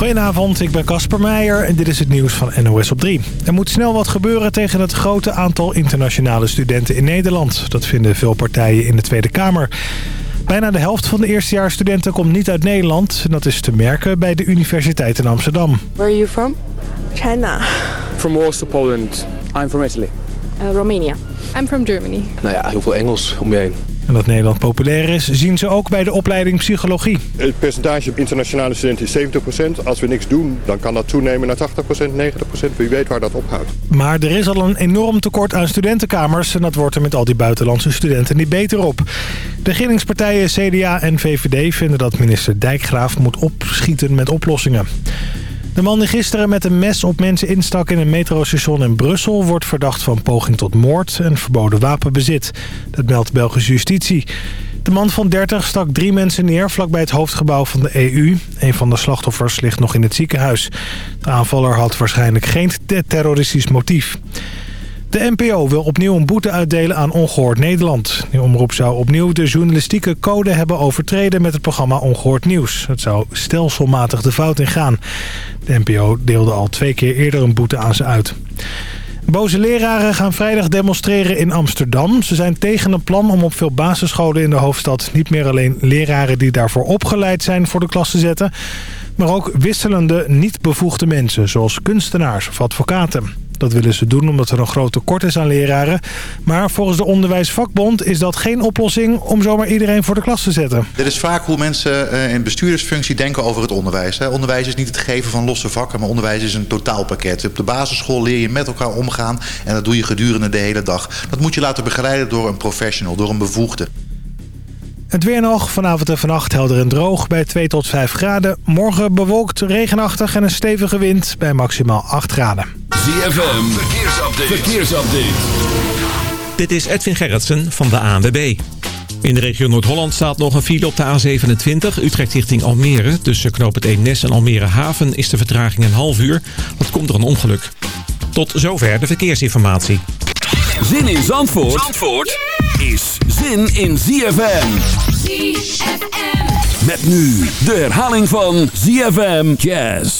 Goedenavond, ik ben Casper Meijer en dit is het nieuws van NOS op 3. Er moet snel wat gebeuren tegen het grote aantal internationale studenten in Nederland. Dat vinden veel partijen in de Tweede Kamer. Bijna de helft van de eerstejaarsstudenten komt niet uit Nederland. En dat is te merken bij de Universiteit in Amsterdam. Where are you from? China. From Warsaw, Poland. I'm from Italy. Uh, Romania. I'm from Germany. Nou ja, heel veel Engels om je heen. En dat Nederland populair is, zien ze ook bij de opleiding psychologie. Het percentage internationale studenten is 70%. Als we niks doen, dan kan dat toenemen naar 80%, 90%. Wie weet waar dat ophoudt. Maar er is al een enorm tekort aan studentenkamers... en dat wordt er met al die buitenlandse studenten niet beter op. De regeringspartijen CDA en VVD vinden dat minister Dijkgraaf moet opschieten met oplossingen. De man die gisteren met een mes op mensen instak in een metrostation in Brussel... wordt verdacht van poging tot moord en verboden wapenbezit. Dat meldt Belgische justitie. De man van 30 stak drie mensen neer vlakbij het hoofdgebouw van de EU. Een van de slachtoffers ligt nog in het ziekenhuis. De aanvaller had waarschijnlijk geen terroristisch motief. De NPO wil opnieuw een boete uitdelen aan Ongehoord Nederland. De omroep zou opnieuw de journalistieke code hebben overtreden met het programma Ongehoord Nieuws. Het zou stelselmatig de fout ingaan. De NPO deelde al twee keer eerder een boete aan ze uit. Boze leraren gaan vrijdag demonstreren in Amsterdam. Ze zijn tegen een plan om op veel basisscholen in de hoofdstad... niet meer alleen leraren die daarvoor opgeleid zijn voor de klas te zetten... maar ook wisselende, niet bevoegde mensen, zoals kunstenaars of advocaten. Dat willen ze doen omdat er een groot tekort is aan leraren. Maar volgens de Onderwijsvakbond is dat geen oplossing om zomaar iedereen voor de klas te zetten. Dit is vaak hoe mensen eh, in bestuurdersfunctie denken over het onderwijs. Onderwijs is niet het geven van losse vakken, maar onderwijs is een totaalpakket. Op de basisschool leer je met elkaar omgaan en dat doe je gedurende de hele dag. Dat moet je laten begeleiden door een professional, door een bevoegde. Het weer nog, vanavond en vannacht helder en droog bij 2 tot 5 graden. Morgen bewolkt, regenachtig en een stevige wind bij maximaal 8 graden. ZFM, verkeersupdate. verkeersupdate. Dit is Edwin Gerritsen van de ANWB. In de regio Noord-Holland staat nog een file op de A27, Utrecht richting Almere. Tussen knoop het Eemnes en Almere Haven is de vertraging een half uur. Dat komt door een ongeluk. Tot zover de verkeersinformatie. Zin in Zandvoort, Zandvoort is zin in ZFM. ZFM. Met nu de herhaling van ZFM Jazz.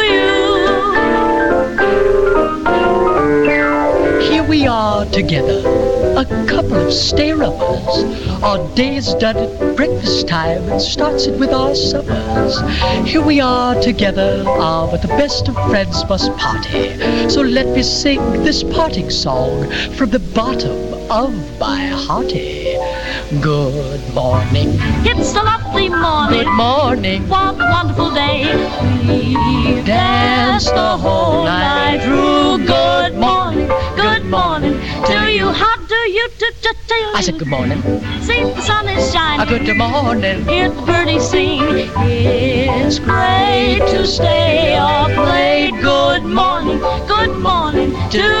Here we are together, a couple of stay-uppers. Our day's done at breakfast time and starts it with our suppers. Here we are together, ah, but the best of friends must party. So let me sing this parting song from the bottom of my hearty. Good morning. It's a lovely morning. Good morning. What a wonderful day. We danced the whole night through. Good morning. Good morning to you. How do you do? I said good morning. See the sun is shining. A good morning. Hear the birdies sing. It's great to stay up late. Good morning. Good morning to.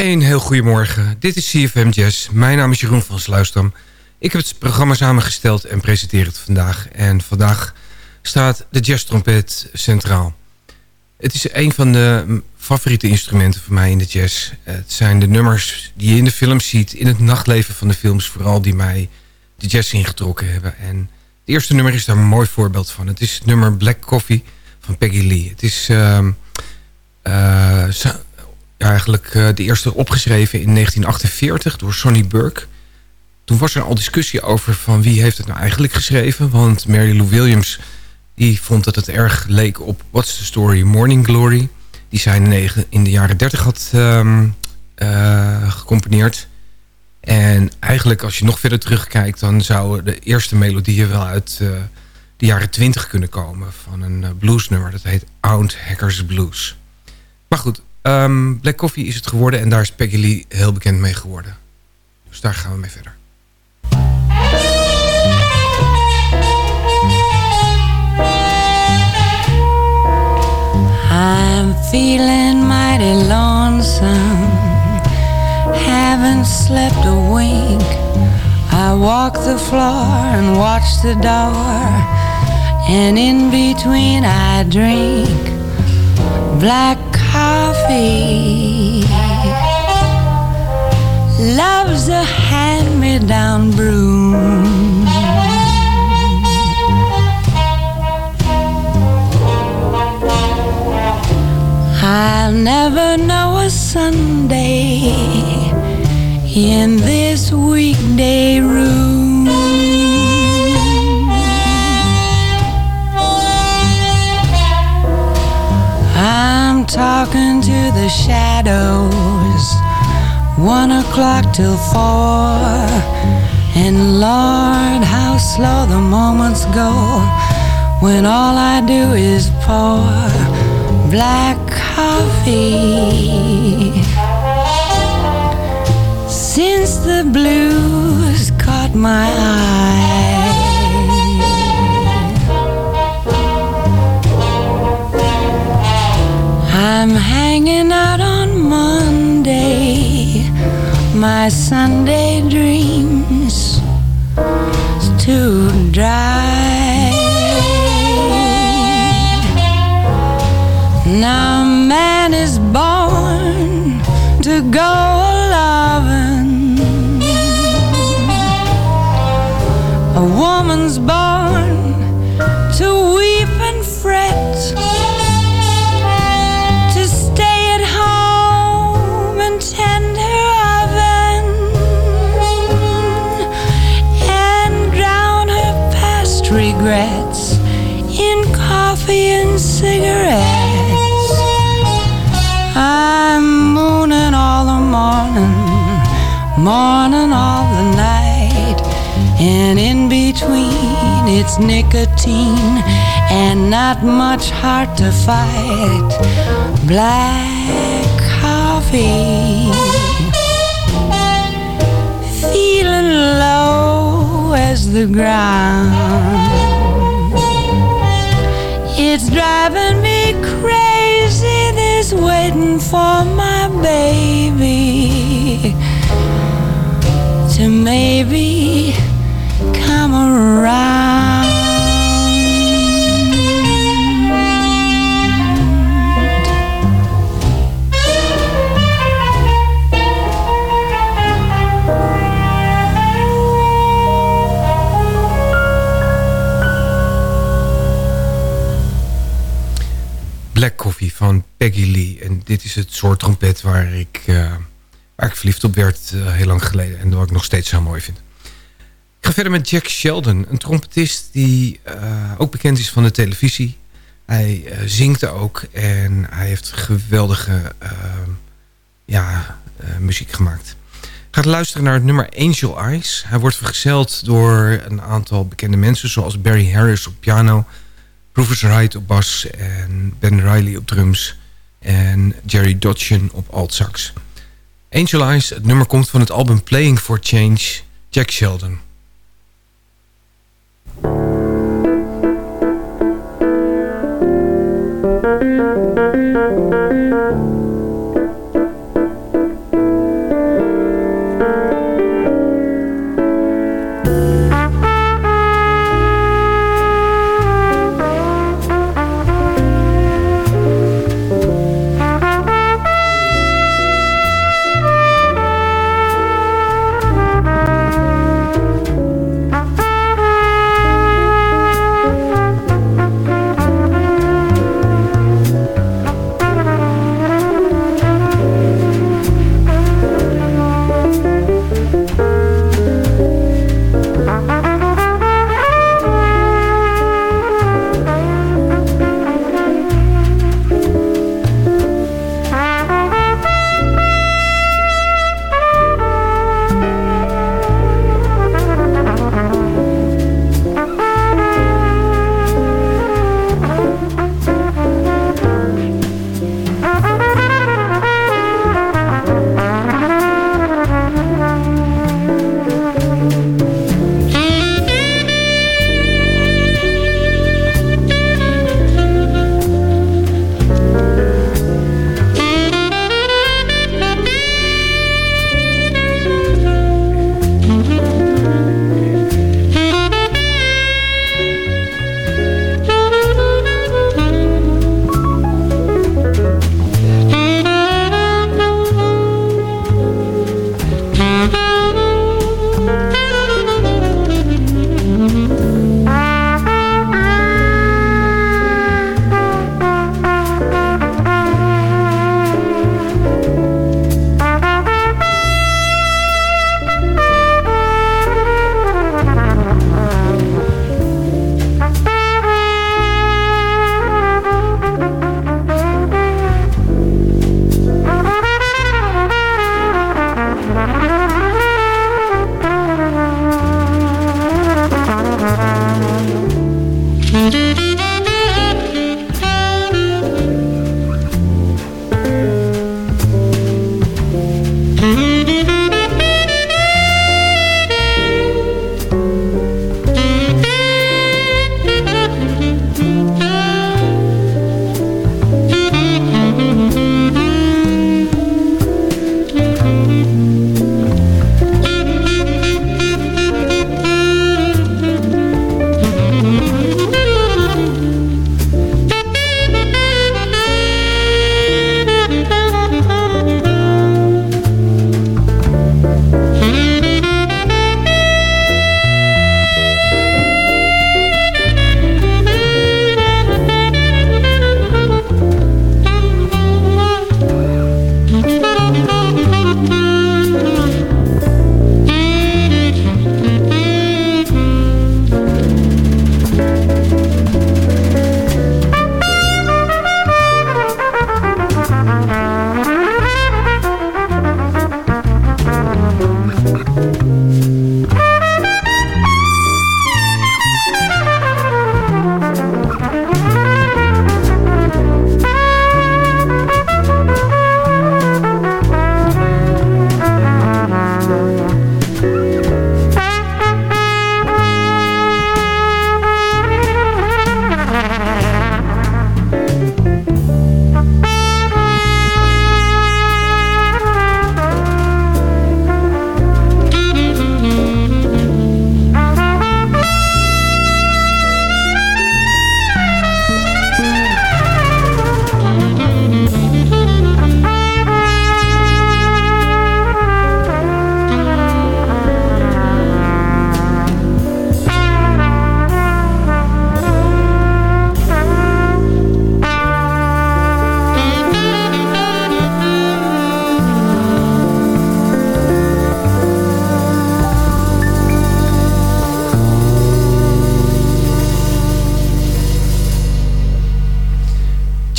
Een heel goedemorgen. Dit is CFM Jazz. Mijn naam is Jeroen van Sluisdam. Ik heb het programma samengesteld en presenteer het vandaag. En vandaag staat de jazztrompet centraal. Het is een van de favoriete instrumenten voor mij in de jazz. Het zijn de nummers die je in de films ziet... in het nachtleven van de films vooral die mij de jazz ingetrokken hebben. En het eerste nummer is daar een mooi voorbeeld van. Het is het nummer Black Coffee van Peggy Lee. Het is... Uh, eigenlijk uh, de eerste opgeschreven in 1948 door Sonny Burke. toen was er al discussie over van wie heeft het nou eigenlijk geschreven. Want Mary Lou Williams die vond dat het erg leek op What's the Story Morning Glory. Die zij in de jaren 30 had um, gecomponeerd. En eigenlijk als je nog verder terugkijkt... dan zouden de eerste melodieën wel uit uh, de jaren 20 kunnen komen... van een bluesnummer. Dat heet Aunt Hackers Blues. Maar goed, um, Black Coffee is het geworden... en daar is Peggy Lee heel bekend mee geworden. Dus daar gaan we mee verder. I'm feeling mighty lonesome. Haven't slept a wink. I walk the floor and watch the door. And in between, I drink black coffee. Love's a hand me down broom. I'll never know a Sunday in this weekday room. I'm talking to the shadows, one o'clock till four. And Lord, how slow the moments go when all I do is pour black coffee. Since the blues caught my eye, I'm hanging out on Monday, my Sunday dreams too dry. Now man is born to go regrets in coffee and cigarettes. I'm mooning all the morning, morning all the night, and in between it's nicotine and not much heart to fight. Black coffee, feeling low as the ground. It's driving me crazy, this waiting for my baby to maybe come around. Van Peggy Lee. En dit is het soort trompet waar ik, uh, waar ik verliefd op werd uh, heel lang geleden. En wat ik nog steeds zo mooi vind. Ik ga verder met Jack Sheldon. Een trompetist die uh, ook bekend is van de televisie. Hij zingt ook. En hij heeft geweldige ja, muziek gemaakt. Gaat luisteren naar het nummer Angel Eyes. Hij wordt vergezeld door een aantal bekende mensen... zoals Barry Harris op piano... Professor Hyde op bas en Ben Riley op drums... en Jerry Dodgen op alt-sax. Angel Eyes, het nummer komt van het album Playing for Change, Jack Sheldon.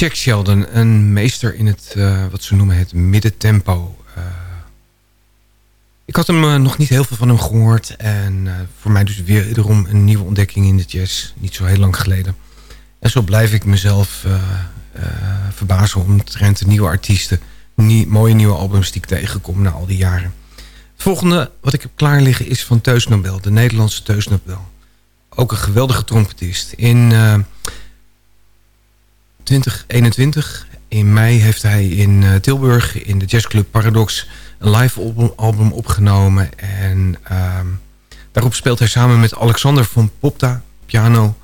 Jack Sheldon, een meester in het, uh, wat ze noemen het middentempo. Uh, ik had hem uh, nog niet heel veel van hem gehoord. En voor mij dus wederom een nieuwe ontdekking in de jazz. Niet zo heel lang geleden. En zo blijf ik mezelf verbazen omtrent de nieuwe artiesten. Mooie nieuwe albums die ik tegenkom na al die jaren. Het volgende wat ik heb klaar liggen is van Teus Nobel. De Nederlandse Teus Nobel. Ook een geweldige trompetist. In 2021. In mei heeft hij in uh, Tilburg in de jazzclub Paradox een live album, opgenomen. En uh, daarop speelt hij samen met Alexander van Popta piano...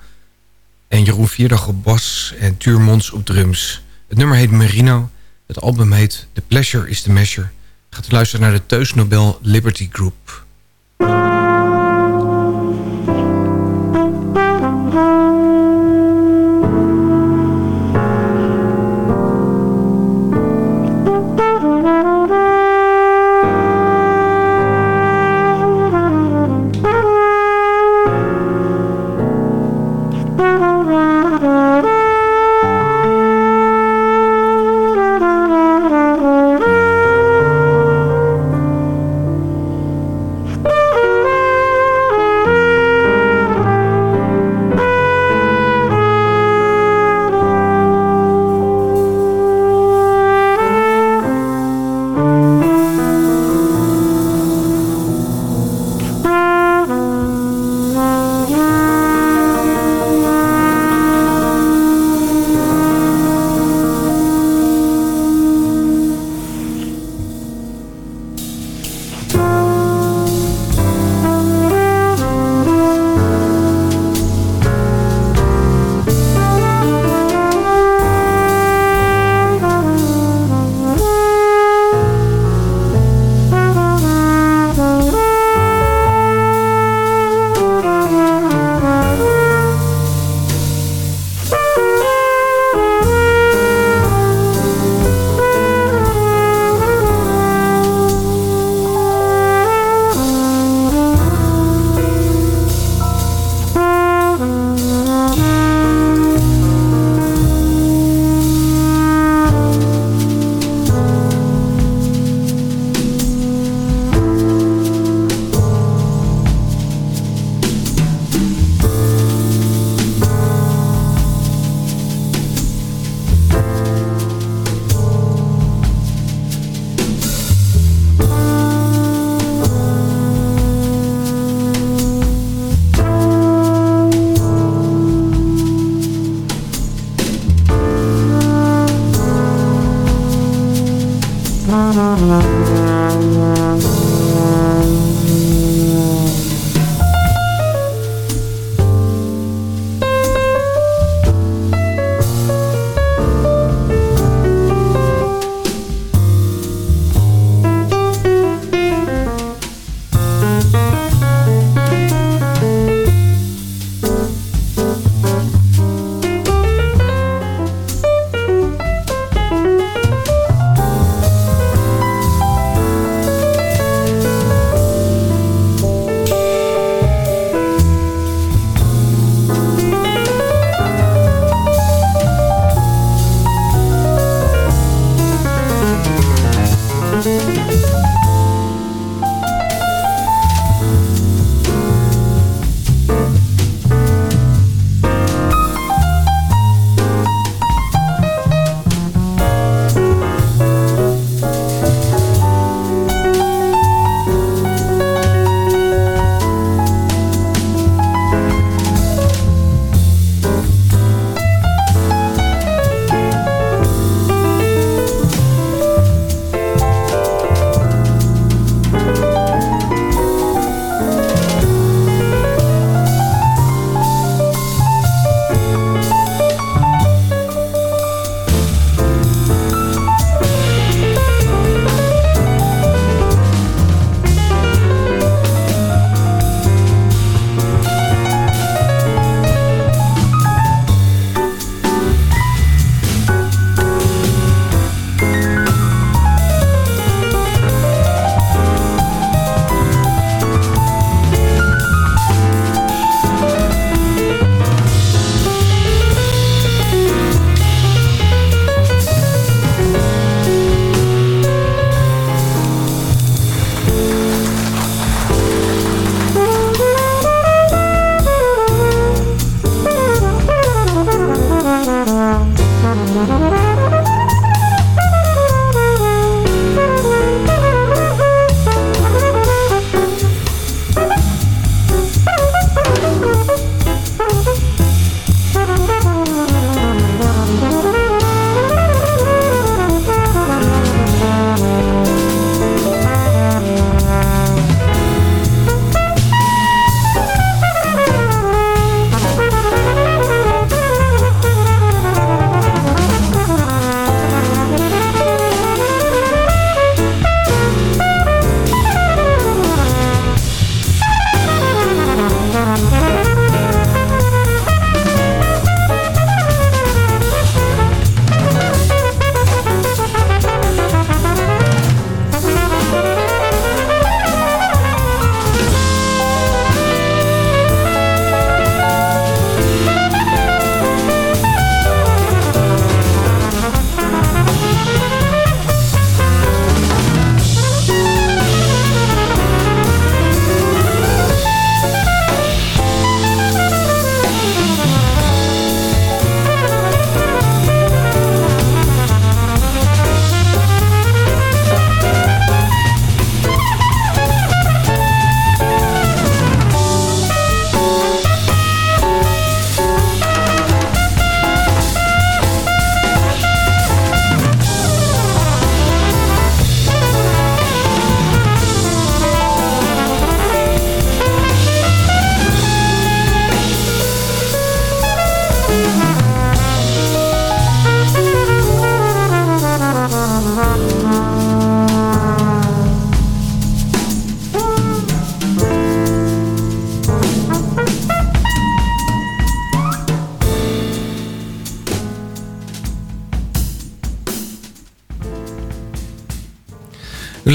en Jeroen Vierdag op bas en Tuur Mons op drums. Het nummer heet Merino. Het album heet The Pleasure is the Measure. Gaat u luisteren naar de Teus Nobel Liberty Group. oh you.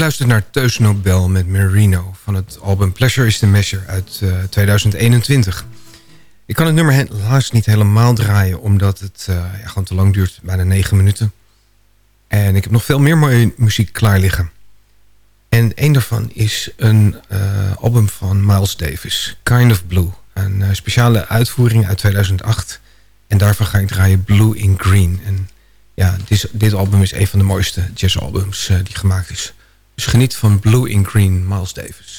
Luistert naar Teus Nobel met Merino van het album Pleasure is the Measure uit uh, 2021. Ik kan het nummer helaas niet helemaal draaien omdat het uh, ja, gewoon te lang duurt, bijna 9 minuten. En ik heb nog veel meer mooie muziek klaar liggen. En een daarvan is een uh, album van Miles Davis, Kind of Blue. Een speciale uitvoering uit 2008. En daarvan ga ik draaien Blue in Green. En ja, dit, dit album is een van de mooiste jazzalbums uh, die gemaakt is. Dus geniet van Blue in Green, Miles Davis.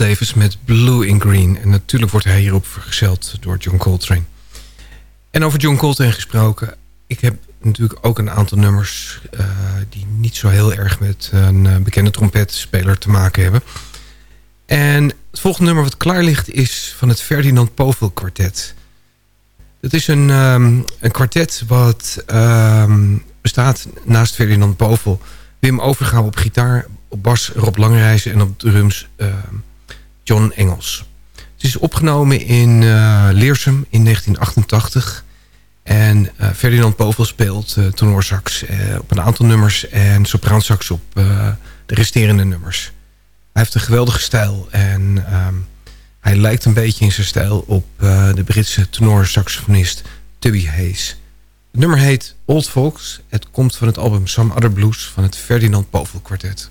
Davis met Blue in Green. En natuurlijk wordt hij hierop vergezeld door John Coltrane. En over John Coltrane gesproken. Ik heb natuurlijk ook een aantal nummers... Uh, die niet zo heel erg met een uh, bekende trompetspeler te maken hebben. En het volgende nummer wat klaar ligt is van het Ferdinand Povel kwartet. Het is een, um, een kwartet wat um, bestaat naast Ferdinand Povel... Wim Overgouw op gitaar, op bas Rob Langreizen en op drums uh, John Engels. Het is opgenomen in uh, Leersum in 1988. En uh, Ferdinand Povel speelt uh, tenorsax op een aantal nummers... en sopraansax op de resterende nummers. Hij heeft een geweldige stijl en um, hij lijkt een beetje in zijn stijl... op de Britse tenorsaxofonist Tubby Hayes... Het nummer heet Old Folks. Het komt van het album Some Other Blues van het Ferdinand Povel Quartet.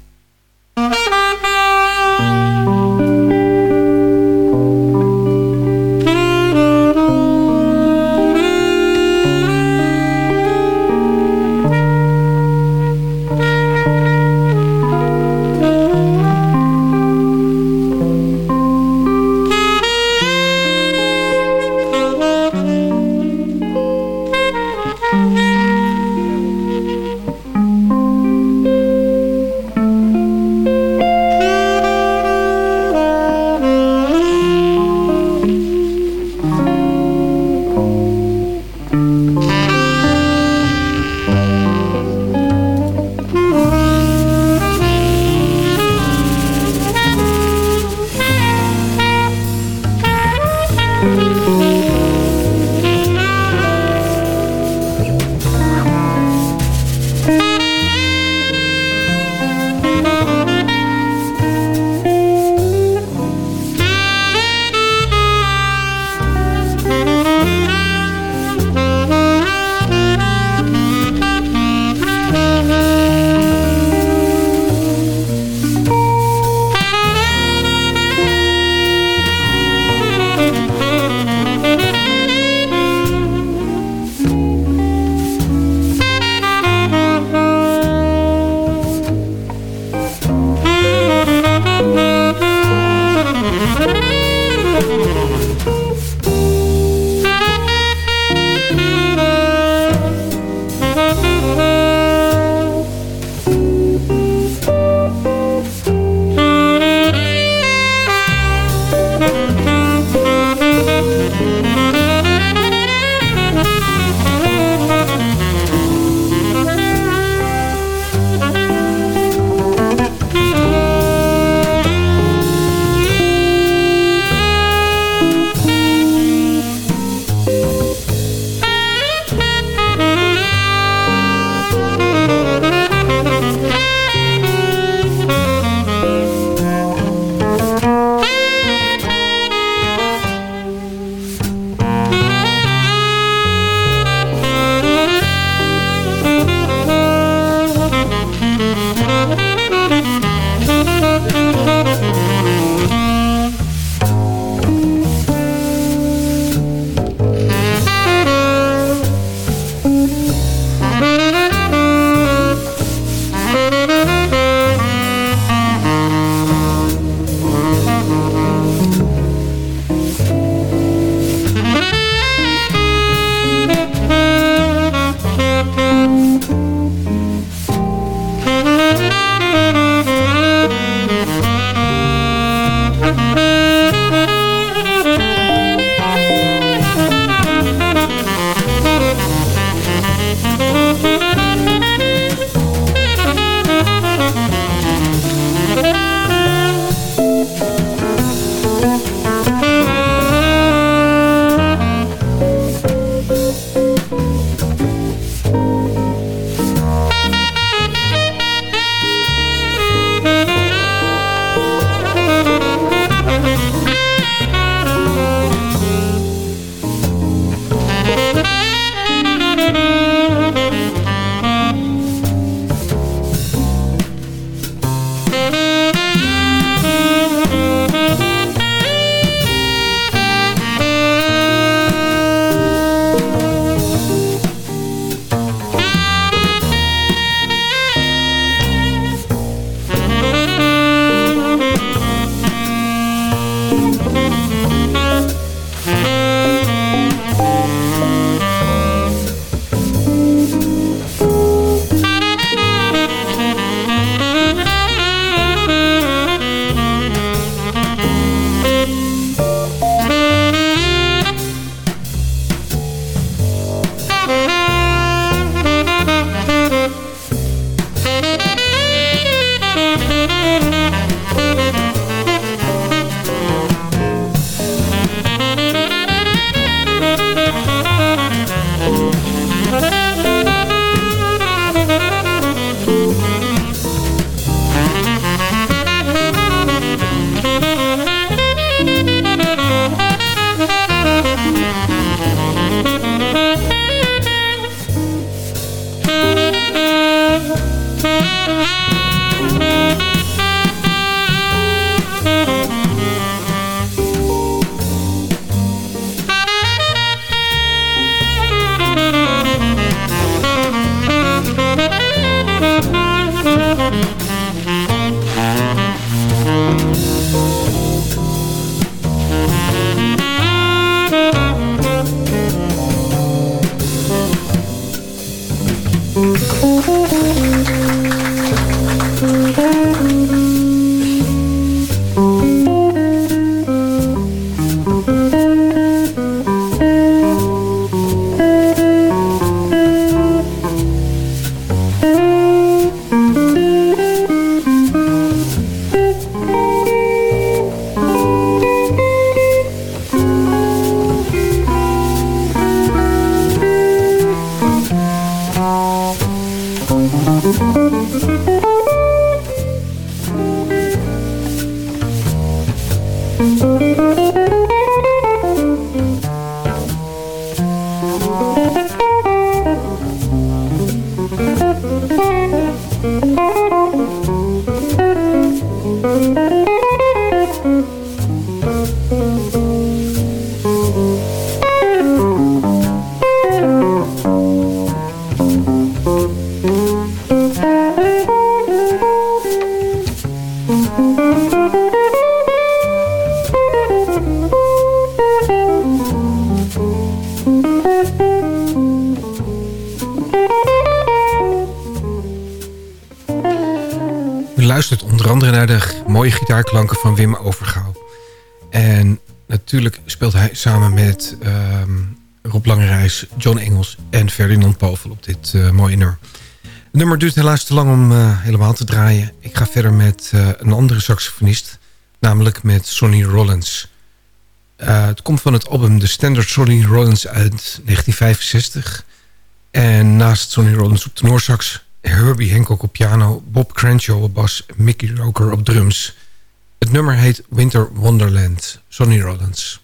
Gitaarklanken van Wim Overgouw. En natuurlijk speelt hij samen met ehm, Rob Langerijs, John Engels en Ferdinand Povel op dit eh, mooie nummer. Het nummer duurt helaas te lang om eh, helemaal te draaien. Ik ga verder met eh, een andere saxofonist, namelijk met Sonny Rollins. Het komt van het album The Standard Sonny Rollins uit 1965. En naast Sonny Rollins op tenorsax, Herbie Hancock op piano... Bob Crenshaw op bas, Mickey Roker op drums. Het nummer heet Winter Wonderland, Sonny Rollins.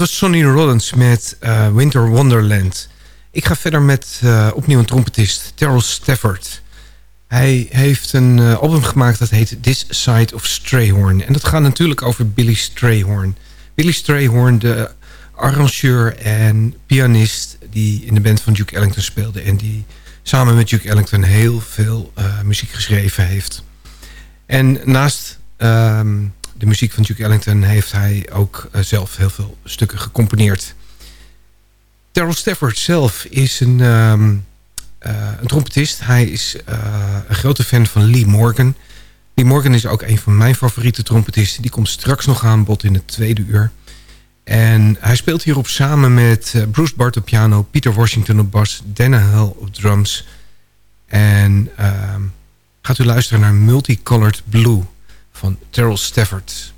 Was Sonny Rollins met eh, Winter Wonderland. Ik ga verder met eh, opnieuw een trompetist, Terrell Stafford. Hij heeft een eh, album gemaakt dat heet This Side of Strayhorn. En dat gaat natuurlijk over Billy Strayhorn. Billy Strayhorn, de arrangeur en pianist... die in de band van Duke Ellington speelde... en die samen met Duke Ellington heel veel muziek geschreven heeft. En naast... ehm, de muziek van Duke Ellington heeft hij ook eh, zelf heel veel stukken gecomponeerd. Terrell Stafford zelf is een, ehm, eh, trompetist. Hij is eh, een grote fan van Lee Morgan. Lee Morgan is ook een van mijn favoriete trompetisten. Die komt straks nog aan bod in het tweede uur. En hij speelt hierop samen met Bruce Bart op piano... Peter Washington op bas, Dana op drums. En ehm, gaat u luisteren naar Multicolored Blue van Terrell Stafford.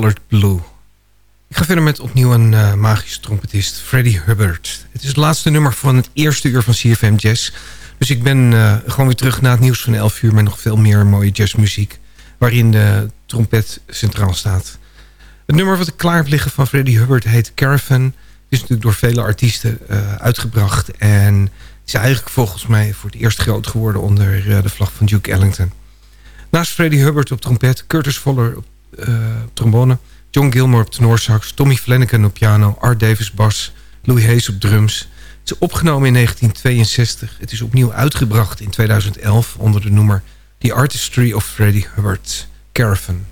Multicolored Blue. Ik ga verder met opnieuw een uh, magische trompetist, Freddie Hubbard. Het is het laatste nummer van het eerste uur van CFM Jazz. Dus ik ben uh, gewoon weer terug na het nieuws van 11 uur... met nog veel meer mooie jazzmuziek... waarin de trompet centraal staat. Het nummer wat ik klaar heb liggen van Freddie Hubbard heet Caravan. Het is natuurlijk door vele artiesten uh, uitgebracht... en is eigenlijk volgens mij voor het eerst groot geworden... onder de vlag van Duke Ellington. Naast Freddie Hubbard op trompet, Curtis Voller op trombone... John Gilmore op tenorsax, Tommy Flanagan op piano... Art Davis bas, Louis Hayes op drums. Het is opgenomen in 1962. Het is opnieuw uitgebracht in 2011 onder de noemer... The Artistry of Freddie Hubbard, Caravan.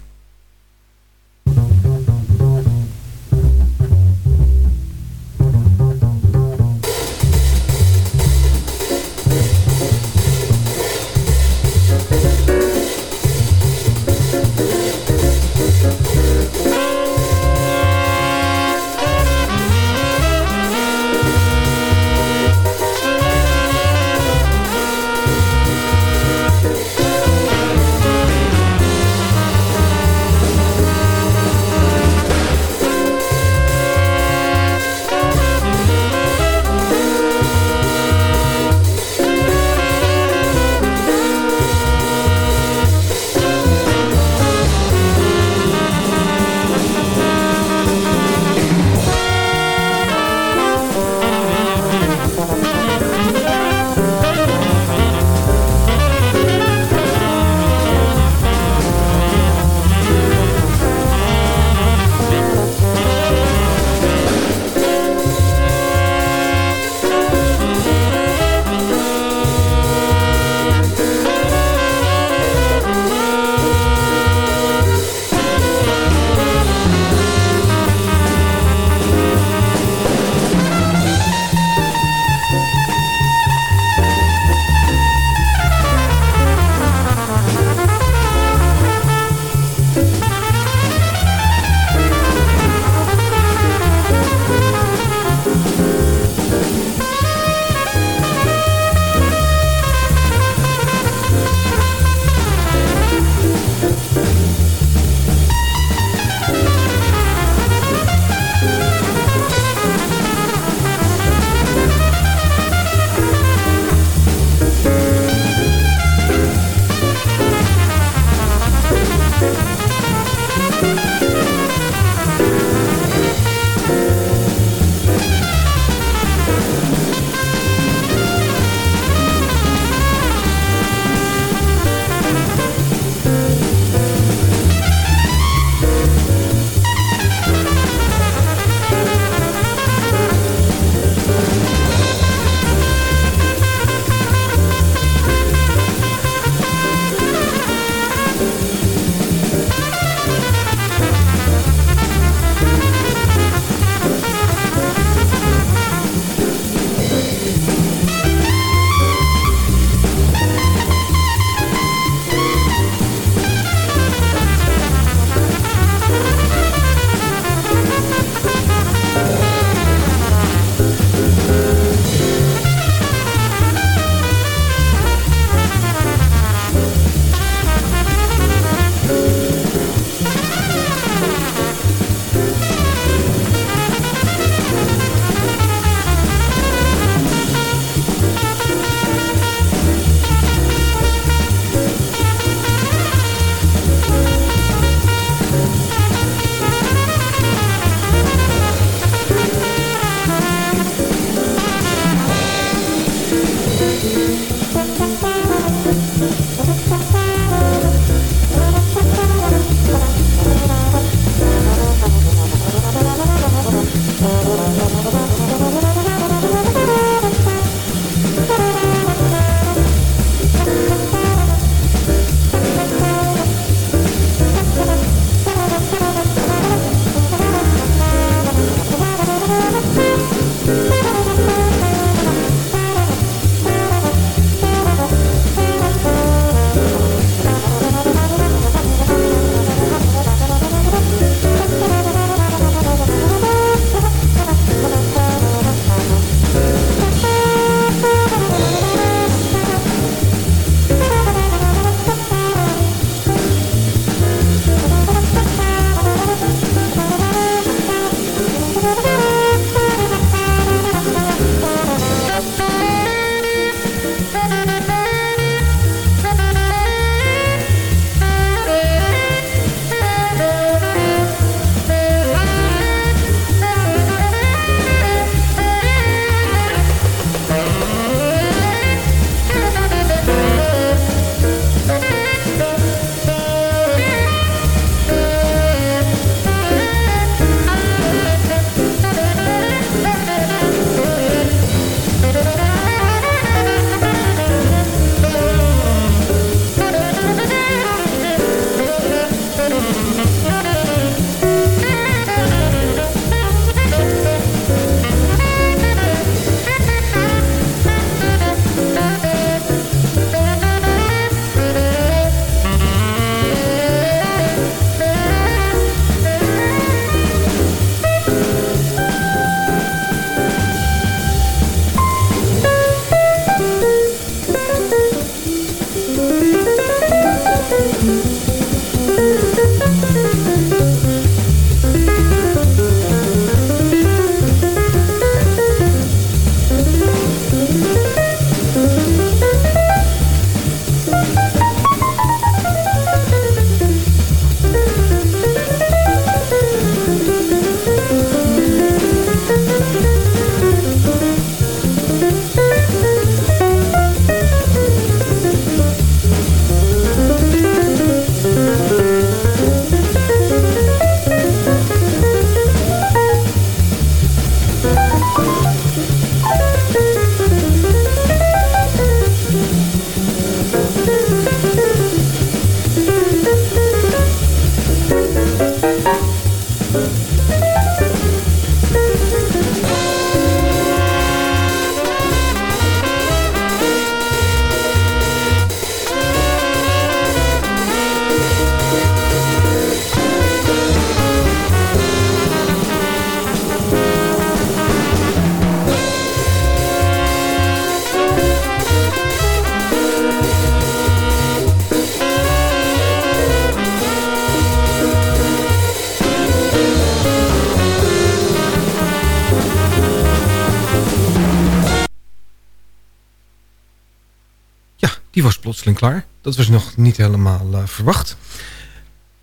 Die was plotseling klaar. Dat was nog niet helemaal uh, verwacht.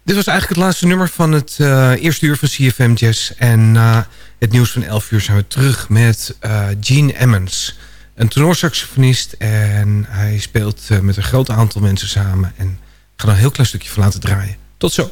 Dit was eigenlijk het laatste nummer van het uh, eerste uur van CFM Jazz. En na het nieuws van 11 uur zijn we terug met uh, Gene Emmons. Een tenorsaxofonist en hij speelt met een groot aantal mensen samen. En ik ga er een heel klein stukje van laten draaien. Tot zo.